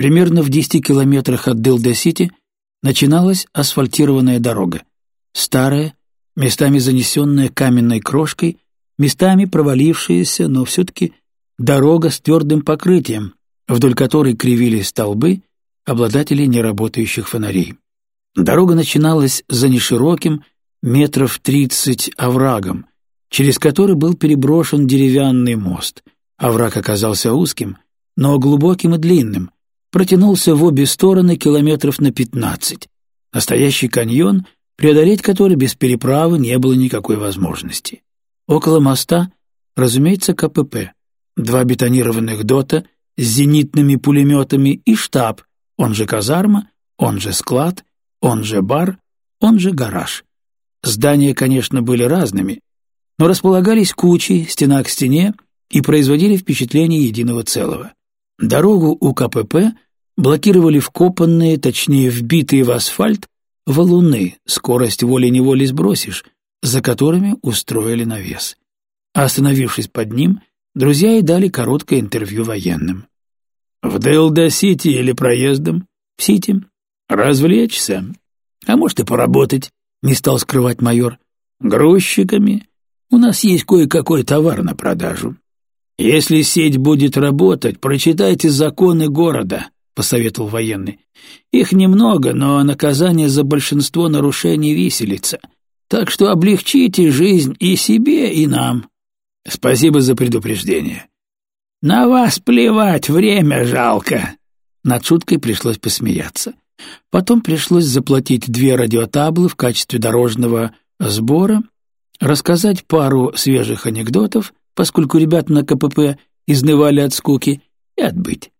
Примерно в 10 километрах от Дилда-Сити начиналась асфальтированная дорога. Старая, местами занесенная каменной крошкой, местами провалившаяся, но все-таки дорога с твердым покрытием, вдоль которой кривились столбы обладателей неработающих фонарей. Дорога начиналась за нешироким, метров тридцать оврагом, через который был переброшен деревянный мост. Овраг оказался узким, но глубоким и длинным, протянулся в обе стороны километров на пятнадцать. Настоящий каньон, преодолеть который без переправы не было никакой возможности. Около моста, разумеется, КПП, два бетонированных дота с зенитными пулеметами и штаб, он же казарма, он же склад, он же бар, он же гараж. Здания, конечно, были разными, но располагались кучей, стена к стене, и производили впечатление единого целого. Дорогу у КПП блокировали вкопанные, точнее вбитые в асфальт, валуны, скорость волей-неволей сбросишь, за которыми устроили навес. Остановившись под ним, друзья и дали короткое интервью военным. «В Делда-Сити или проездом?» «В Сити. Развлечься. А может и поработать», — не стал скрывать майор. «Грузчиками. У нас есть кое-какой товар на продажу. «Если сеть будет работать, прочитайте законы города», — посоветовал военный. «Их немного, но наказание за большинство нарушений виселица. Так что облегчите жизнь и себе, и нам. Спасибо за предупреждение». «На вас плевать, время жалко!» Над шуткой пришлось посмеяться. Потом пришлось заплатить две радиотаблы в качестве дорожного сбора, рассказать пару свежих анекдотов поскольку ребята на КПП изнывали от скуки, и отбыть.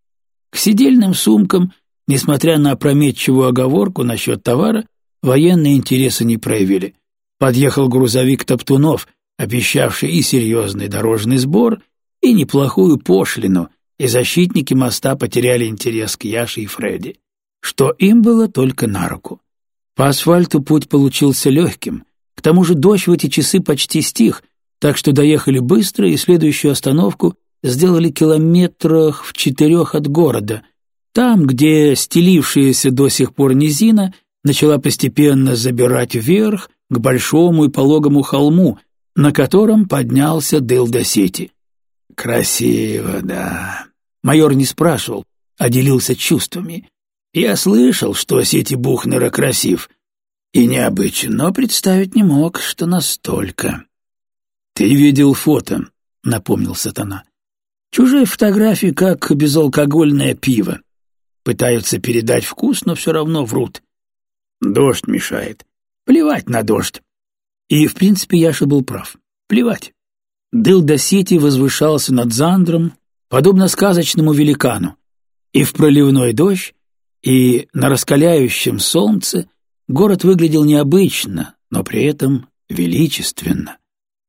К сидельным сумкам, несмотря на опрометчивую оговорку насчет товара, военные интересы не проявили. Подъехал грузовик Топтунов, обещавший и серьезный дорожный сбор, и неплохую пошлину, и защитники моста потеряли интерес к Яше и Фредди, что им было только на руку. По асфальту путь получился легким, к тому же дождь в эти часы почти стих, так что доехали быстро и следующую остановку сделали километрах в четырех от города, там, где стелившаяся до сих пор низина начала постепенно забирать вверх к большому и пологому холму, на котором поднялся Дилда-Сити. «Красиво, да». Майор не спрашивал, а делился чувствами. «Я слышал, что Сити Бухнера красив и необычен, но представить не мог, что настолько». «Ты видел фото», — напомнил сатана. «Чужие фотографии, как безалкогольное пиво. Пытаются передать вкус, но все равно врут. Дождь мешает. Плевать на дождь». И, в принципе, Яша был прав. Плевать. Дылда-Сити возвышался над Зандром, подобно сказочному великану. И в проливной дождь, и на раскаляющем солнце город выглядел необычно, но при этом величественно.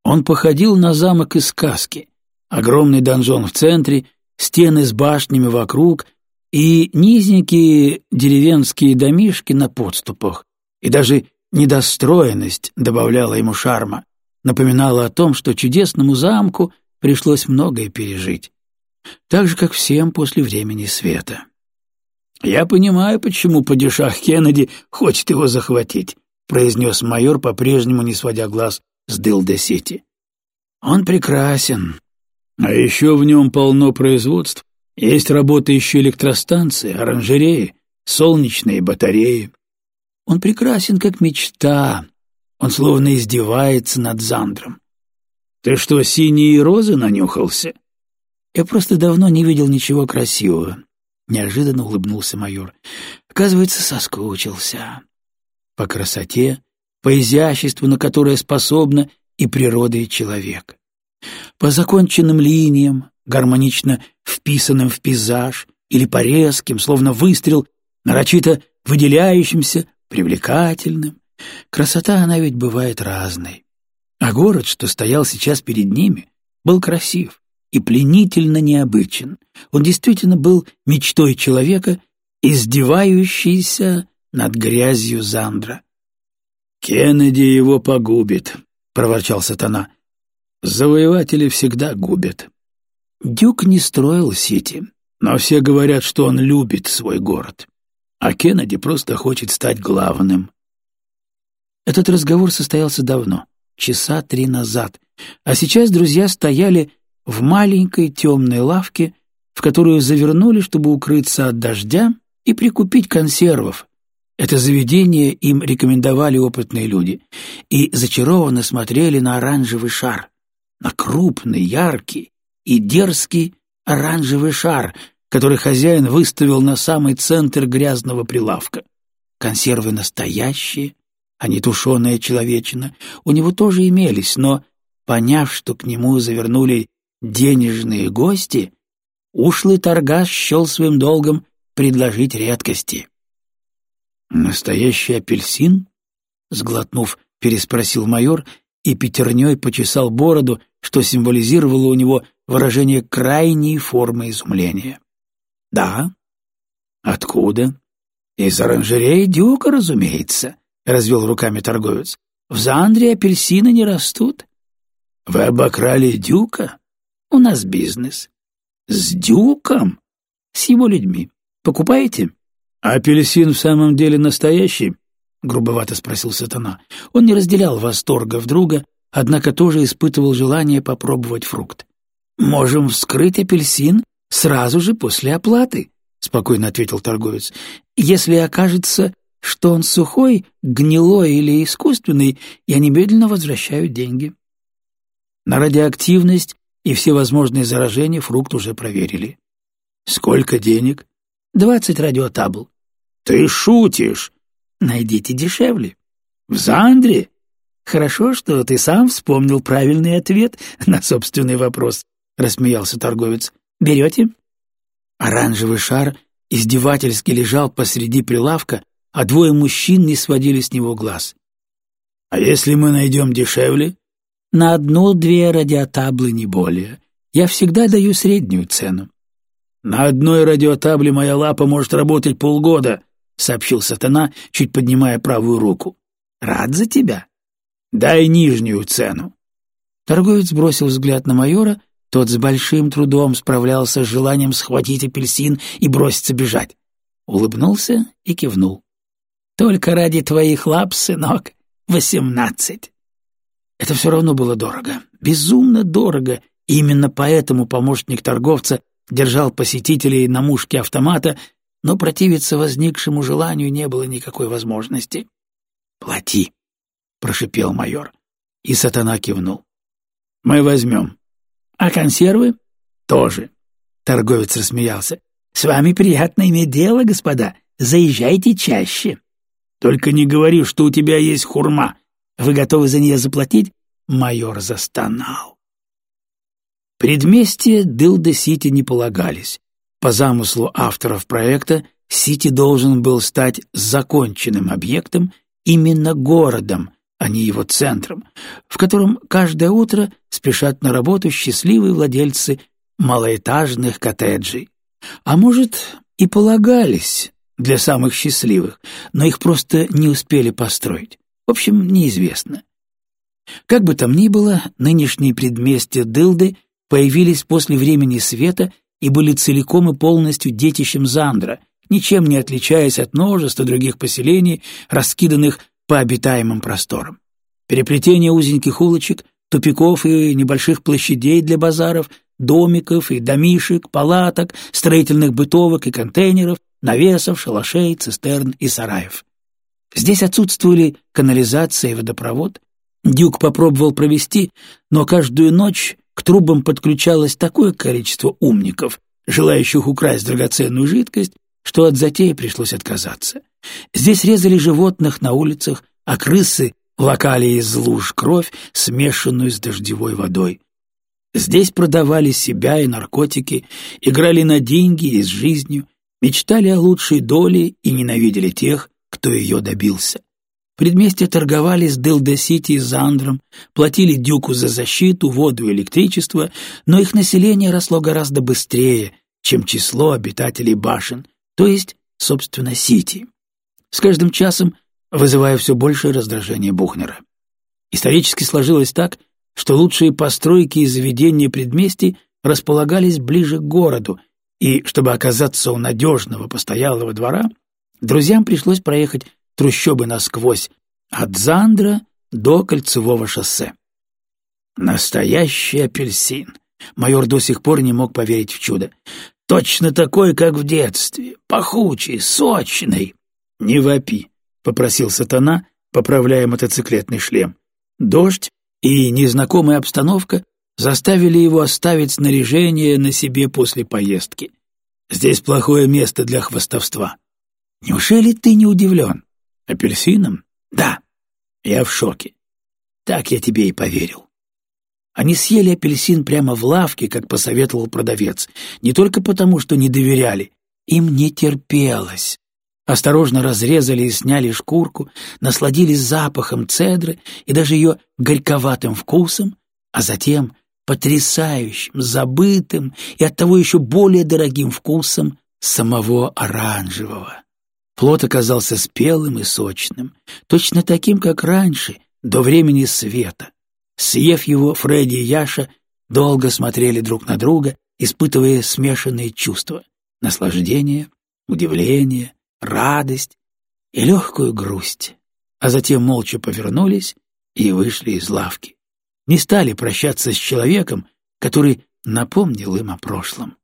Он походил на замок из сказки. Огромный донжон в центре, стены с башнями вокруг и низенькие деревенские домишки на подступах. И даже недостроенность добавляла ему шарма, напоминала о том, что чудесному замку пришлось многое пережить. Так же, как всем после времени света. «Я понимаю, почему падишах Кеннеди хочет его захватить», произнес майор, по-прежнему не сводя глаз с Дилда-Сити. Он прекрасен. А еще в нем полно производств. Есть работающие электростанции, оранжереи, солнечные батареи. Он прекрасен, как мечта. Он словно издевается над Зандром. Ты что, синие розы нанюхался? Я просто давно не видел ничего красивого. Неожиданно улыбнулся майор. Оказывается, соскучился. По красоте по изяществу, на которое способна и природа, и человек. По законченным линиям, гармонично вписанным в пейзаж, или по резким, словно выстрел, нарочито выделяющимся, привлекательным. Красота она ведь бывает разной. А город, что стоял сейчас перед ними, был красив и пленительно необычен. Он действительно был мечтой человека, издевающейся над грязью Зандра. «Кеннеди его погубит», — проворчал сатана. «Завоеватели всегда губят». Дюк не строил сети. Но все говорят, что он любит свой город, а Кеннеди просто хочет стать главным. Этот разговор состоялся давно, часа три назад, а сейчас друзья стояли в маленькой темной лавке, в которую завернули, чтобы укрыться от дождя и прикупить консервов. Это заведение им рекомендовали опытные люди и зачарованно смотрели на оранжевый шар, на крупный, яркий и дерзкий оранжевый шар, который хозяин выставил на самый центр грязного прилавка. Консервы настоящие, а не тушеная человечина, у него тоже имелись, но, поняв, что к нему завернули денежные гости, ушлый торгаш счел своим долгом предложить редкости. «Настоящий апельсин?» — сглотнув, переспросил майор и пятерней почесал бороду, что символизировало у него выражение крайней формы изумления. «Да». «Откуда?» «Из оранжереи Дюка, разумеется», — развел руками торговец. «В Зандре апельсины не растут». «Вы обокрали Дюка?» «У нас бизнес». «С Дюком?» «С его людьми. Покупаете?» «Апельсин в самом деле настоящий?» — грубовато спросил сатана. Он не разделял восторга в друга, однако тоже испытывал желание попробовать фрукт. «Можем вскрыть апельсин сразу же после оплаты», — спокойно ответил торговец. «Если окажется, что он сухой, гнилой или искусственный, я немедленно возвращаю деньги». На радиоактивность и все возможные заражения фрукт уже проверили. «Сколько денег?» «Двадцать радиотабл». «Ты шутишь?» «Найдите дешевле». «В Зандре?» «Хорошо, что ты сам вспомнил правильный ответ на собственный вопрос», — рассмеялся торговец. «Берете?» Оранжевый шар издевательски лежал посреди прилавка, а двое мужчин не сводили с него глаз. «А если мы найдем дешевле?» «На одну-две радиотаблы, не более. Я всегда даю среднюю цену». «На одной радиотабле моя лапа может работать полгода», — сообщил сатана, чуть поднимая правую руку. «Рад за тебя. Дай нижнюю цену». Торговец бросил взгляд на майора, тот с большим трудом справлялся с желанием схватить апельсин и броситься бежать. Улыбнулся и кивнул. «Только ради твоих лап, сынок, восемнадцать». Это все равно было дорого, безумно дорого, и именно поэтому помощник торговца держал посетителей на мушке автомата, но противиться возникшему желанию не было никакой возможности. «Плати», — прошипел майор, и сатана кивнул. «Мы возьмем». «А консервы?» «Тоже», — торговец рассмеялся. «С вами приятно иметь дело, господа. Заезжайте чаще». «Только не говори, что у тебя есть хурма. Вы готовы за нее заплатить?» Майор застонал. Предместья Дылда-Сити не полагались. По замыслу авторов проекта, Сити должен был стать законченным объектом, именно городом, а не его центром, в котором каждое утро спешат на работу счастливые владельцы малоэтажных коттеджей. А может, и полагались для самых счастливых, но их просто не успели построить. В общем, неизвестно. Как бы там ни было, нынешние предместья Дылды — появились после времени света и были целиком и полностью детищем Зандра, ничем не отличаясь от множества других поселений, раскиданных по обитаемым просторам. Переплетение узеньких улочек, тупиков и небольших площадей для базаров, домиков и домишек, палаток, строительных бытовок и контейнеров, навесов, шалашей, цистерн и сараев. Здесь отсутствовали канализация и водопровод. Дюк попробовал провести, но каждую ночь к трубам подключалось такое количество умников, желающих украсть драгоценную жидкость, что от затеи пришлось отказаться. Здесь резали животных на улицах, а крысы лакали из луж кровь, смешанную с дождевой водой. Здесь продавали себя и наркотики, играли на деньги и с жизнью, мечтали о лучшей доле и ненавидели тех, кто ее добился. Предместья торговали с Делда-Сити и Зандром, платили Дюку за защиту, воду и электричество, но их население росло гораздо быстрее, чем число обитателей башен, то есть, собственно, Сити. С каждым часом вызывая все большее раздражение Бухнера. Исторически сложилось так, что лучшие постройки и заведения предместий располагались ближе к городу, и чтобы оказаться у надежного постоялого двора, друзьям пришлось проехать трущобы насквозь от Зандра до Кольцевого шоссе. Настоящий апельсин. Майор до сих пор не мог поверить в чудо. Точно такой, как в детстве, пахучий, сочный. Не вопи, — попросил сатана, поправляя мотоциклетный шлем. Дождь и незнакомая обстановка заставили его оставить снаряжение на себе после поездки. Здесь плохое место для хвастовства. Неужели ты не удивлен? Апельсином? Да. Я в шоке. Так я тебе и поверил. Они съели апельсин прямо в лавке, как посоветовал продавец, не только потому, что не доверяли, им не терпелось. Осторожно разрезали и сняли шкурку, насладились запахом цедры и даже ее горьковатым вкусом, а затем потрясающим, забытым и оттого еще более дорогим вкусом самого оранжевого. Плод оказался спелым и сочным, точно таким, как раньше, до времени света. Съев его, Фредди и Яша долго смотрели друг на друга, испытывая смешанные чувства — наслаждение, удивление, радость и легкую грусть, а затем молча повернулись и вышли из лавки. Не стали прощаться с человеком, который напомнил им о прошлом.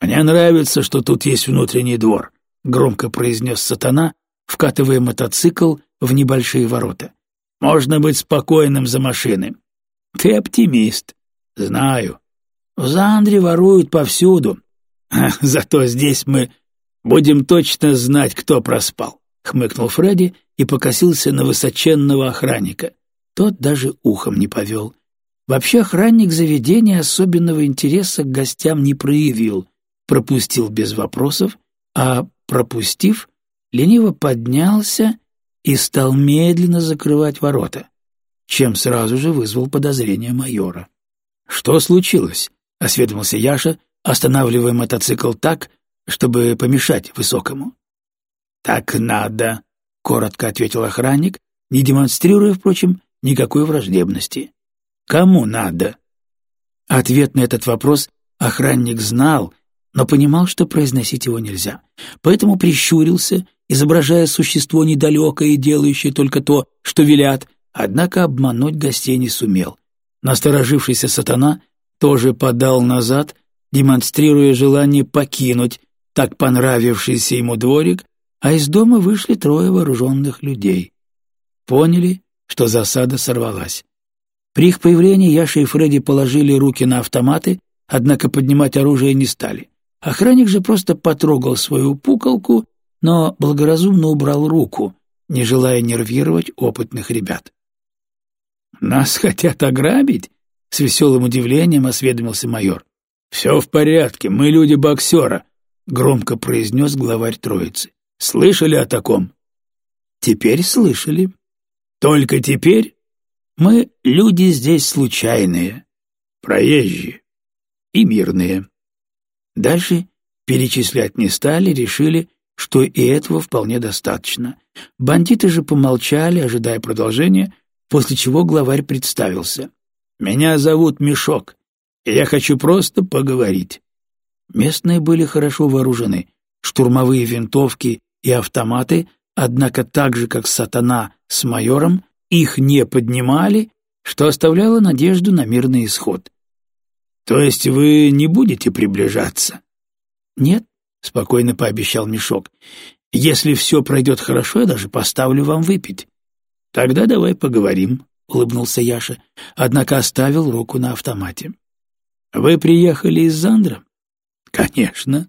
«Мне нравится, что тут есть внутренний двор», — громко произнес сатана, вкатывая мотоцикл в небольшие ворота. Можно быть спокойным за машины. Ты оптимист. Знаю. В Зандре воруют повсюду. Зато здесь мы будем точно знать, кто проспал. Хмыкнул Фредди и покосился на высоченного охранника. Тот даже ухом не повел. Вообще охранник заведения особенного интереса к гостям не проявил, пропустил без вопросов, а, пропустив, лениво поднялся и стал медленно закрывать ворота, чем сразу же вызвал подозрение майора. «Что случилось?» — осведомился Яша, останавливая мотоцикл так, чтобы помешать высокому. «Так надо», — коротко ответил охранник, не демонстрируя, впрочем, никакой враждебности. «Кому надо?» Ответ на этот вопрос охранник знал, но понимал, что произносить его нельзя, поэтому прищурился изображая существо недалекое и делающее только то, что велят, однако обмануть гостей не сумел. Насторожившийся сатана тоже подал назад, демонстрируя желание покинуть так понравившийся ему дворик, а из дома вышли трое вооруженных людей. Поняли, что засада сорвалась. При их появлении Яша и Фредди положили руки на автоматы, однако поднимать оружие не стали. Охранник же просто потрогал свою пуколку но благоразумно убрал руку, не желая нервировать опытных ребят. «Нас хотят ограбить?» — с веселым удивлением осведомился майор. «Все в порядке, мы люди боксера», — громко произнес главарь троицы. «Слышали о таком?» «Теперь слышали. Только теперь мы люди здесь случайные, проезжие и мирные». Дальше перечислять не стали, решили, что и этого вполне достаточно. Бандиты же помолчали, ожидая продолжения, после чего главарь представился. «Меня зовут Мешок, и я хочу просто поговорить». Местные были хорошо вооружены. Штурмовые винтовки и автоматы, однако так же, как сатана с майором, их не поднимали, что оставляло надежду на мирный исход. «То есть вы не будете приближаться?» «Нет, — спокойно пообещал Мешок. «Если все пройдет хорошо, я даже поставлю вам выпить». «Тогда давай поговорим», — улыбнулся Яша, однако оставил руку на автомате. «Вы приехали из Зандра?» «Конечно.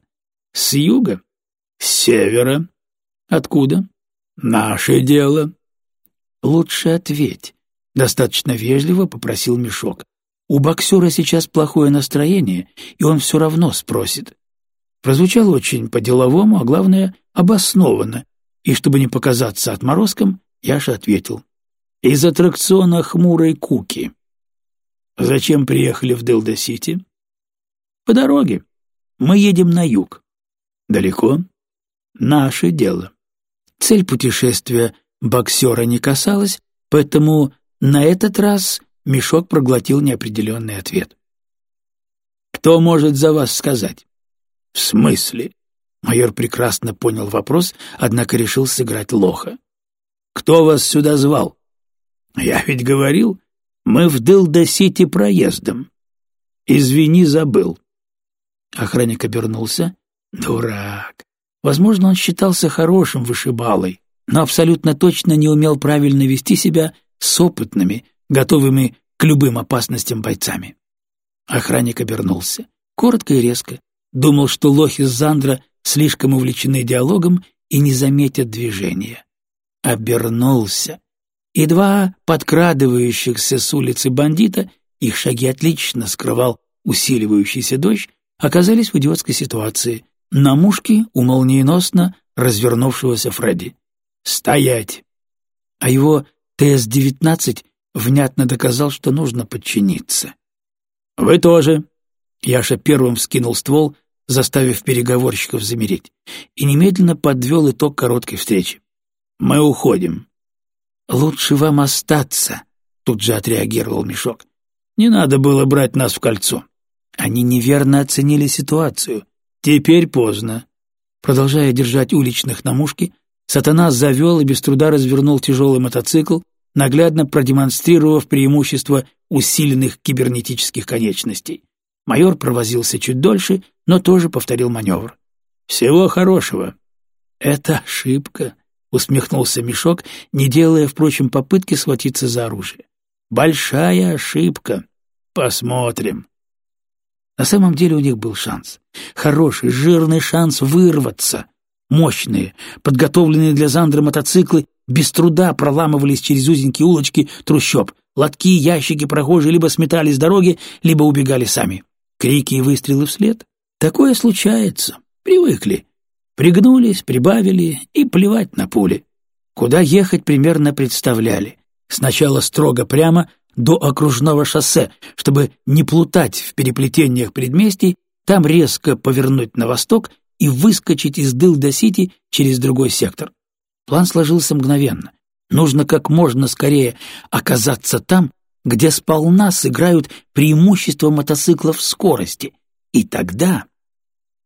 С юга?» «С севера». «Откуда?» «Наше дело». «Лучше ответь», — достаточно вежливо попросил Мешок. «У боксера сейчас плохое настроение, и он все равно спросит, прозвучало очень по-деловому, а главное, обоснованно, и чтобы не показаться отморозком, Яша ответил. «Из аттракциона хмурой куки». «Зачем приехали в Делда-Сити?» «По дороге. Мы едем на юг». «Далеко?» «Наше дело». Цель путешествия боксера не касалась, поэтому на этот раз Мешок проглотил неопределенный ответ. «Кто может за вас сказать?» «В смысле?» Майор прекрасно понял вопрос, однако решил сыграть лоха. «Кто вас сюда звал?» «Я ведь говорил, мы в Дилда-Сити проездом. Извини, забыл». Охранник обернулся. «Дурак. Возможно, он считался хорошим вышибалой, но абсолютно точно не умел правильно вести себя с опытными, готовыми к любым опасностям бойцами. Охранник обернулся. Коротко и резко. Думал, что лохи Зандра слишком увлечены диалогом и не заметят движения. Обернулся. И два подкрадывающихся с улицы бандита, их шаги отлично скрывал усиливающийся дождь, оказались в идиотской ситуации. На мушке у молниеносно развернувшегося Фредди. «Стоять!» А его ТС-19 внятно доказал, что нужно подчиниться. «Вы тоже!» Яша первым вскинул ствол, заставив переговорщиков замереть, и немедленно подвел итог короткой встречи. «Мы уходим». «Лучше вам остаться», — тут же отреагировал Мешок. «Не надо было брать нас в кольцо». Они неверно оценили ситуацию. Теперь поздно. Продолжая держать уличных на мушке, сатана завел и без труда развернул тяжелый мотоцикл, наглядно продемонстрировав преимущество усиленных кибернетических конечностей. Майор провозился чуть дольше, но тоже повторил маневр. «Всего хорошего». «Это ошибка», — усмехнулся Мешок, не делая, впрочем, попытки схватиться за оружие. «Большая ошибка. Посмотрим». На самом деле у них был шанс. Хороший, жирный шанс вырваться. Мощные, подготовленные для Зандра мотоциклы без труда проламывались через узенькие улочки трущоб. Лотки, ящики, прохожие либо сметали с дороги, либо убегали сами. Крики и выстрелы вслед. Такое случается. Привыкли. Пригнулись, прибавили и плевать на пули. Куда ехать примерно представляли. Сначала строго прямо до окружного шоссе, чтобы не плутать в переплетениях предместий, там резко повернуть на восток и выскочить из Дылда-Сити через другой сектор. План сложился мгновенно. Нужно как можно скорее оказаться там, где сполна сыграют преимущество мотоциклов в скорости. И тогда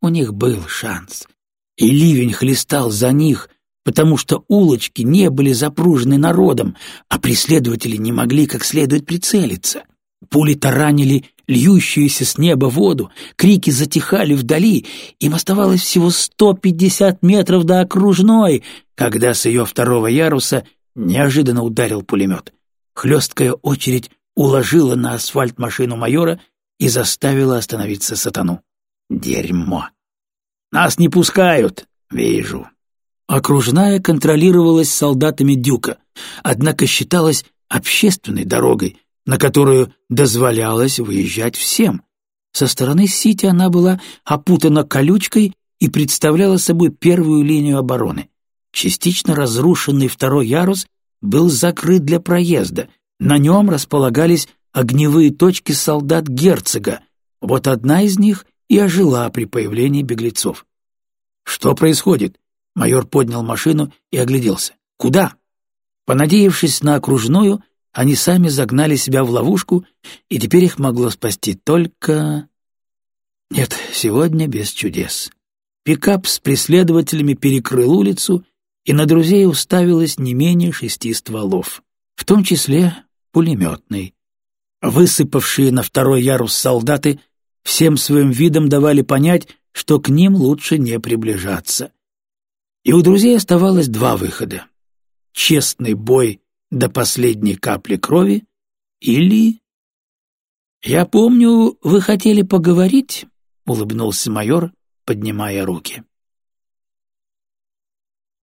у них был шанс. И ливень хлестал за них, потому что улочки не были запружены народом, а преследователи не могли как следует прицелиться. Пули таранили льющуюся с неба воду, крики затихали вдали, им оставалось всего сто пятьдесят метров до окружной, когда с ее второго яруса неожиданно ударил пулемет. Хлесткая очередь уложила на асфальт машину майора и заставила остановиться сатану. Дерьмо! Нас не пускают, вижу. Окружная контролировалась солдатами Дюка, однако считалась общественной дорогой, на которую дозволялось выезжать всем. Со стороны Сити она была опутана колючкой и представляла собой первую линию обороны. Частично разрушенный второй ярус был закрыт для проезда, на нем располагались огневые точки солдат герцога, вот одна из них и ожила при появлении беглецов. «Что происходит?» Майор поднял машину и огляделся. «Куда?» Понадеявшись на окружную, они сами загнали себя в ловушку, и теперь их могло спасти только... Нет, сегодня без чудес. Пикап с преследователями перекрыл улицу, и на друзей уставилось не менее шести стволов, в том числе пулеметный. Высыпавшие на второй ярус солдаты всем своим видом давали понять, что к ним лучше не приближаться. И у друзей оставалось два выхода — честный бой до последней капли крови или... «Я помню, вы хотели поговорить?» — улыбнулся майор, поднимая руки.